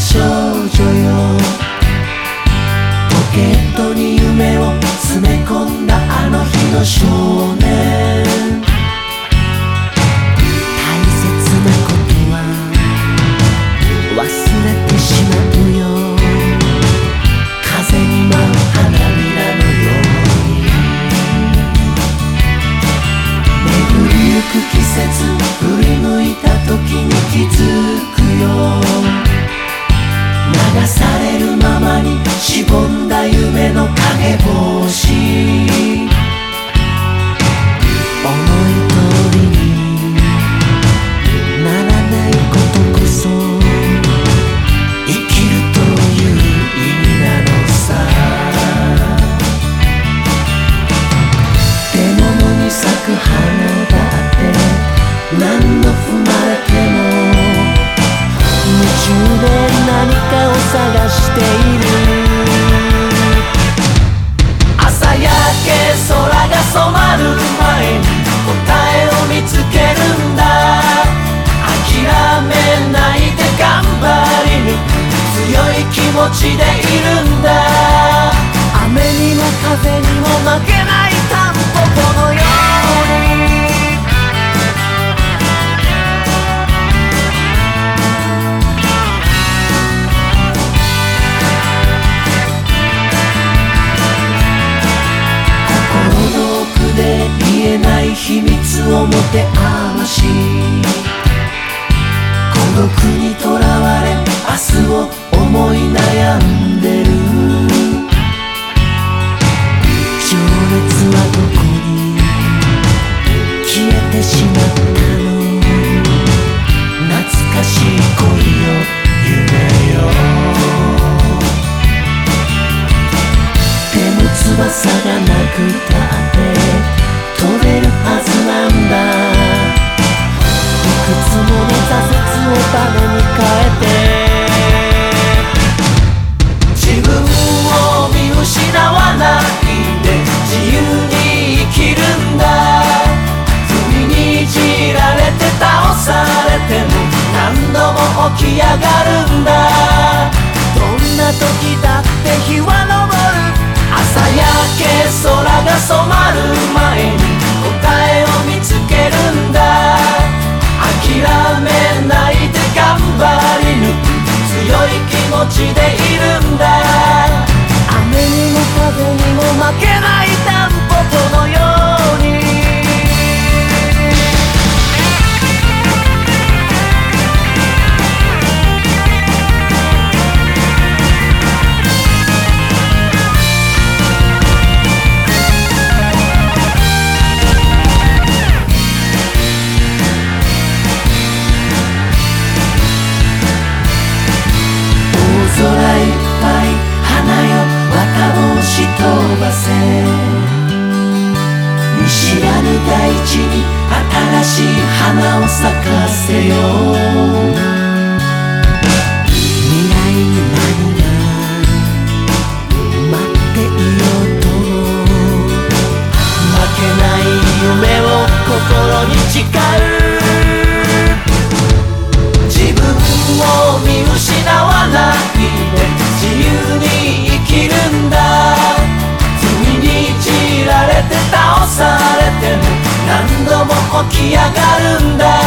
pasión. Pokémon. て嵐孤独にとらわれ明日を思い悩んでる。情熱はどこに？消えてしまったの。懐かしい恋よ夢よ。手の翼がなくた。もの挫折を種に変えて自分を見失わないで自由に生きるんだ。踏みにじられて倒されても何度も起き上がるんだ。どんな時だって日は大地に新しい花を咲かせよう。未来に何が待っていようと。負けない夢を心に誓う。自分を見失う。起き上がるんだ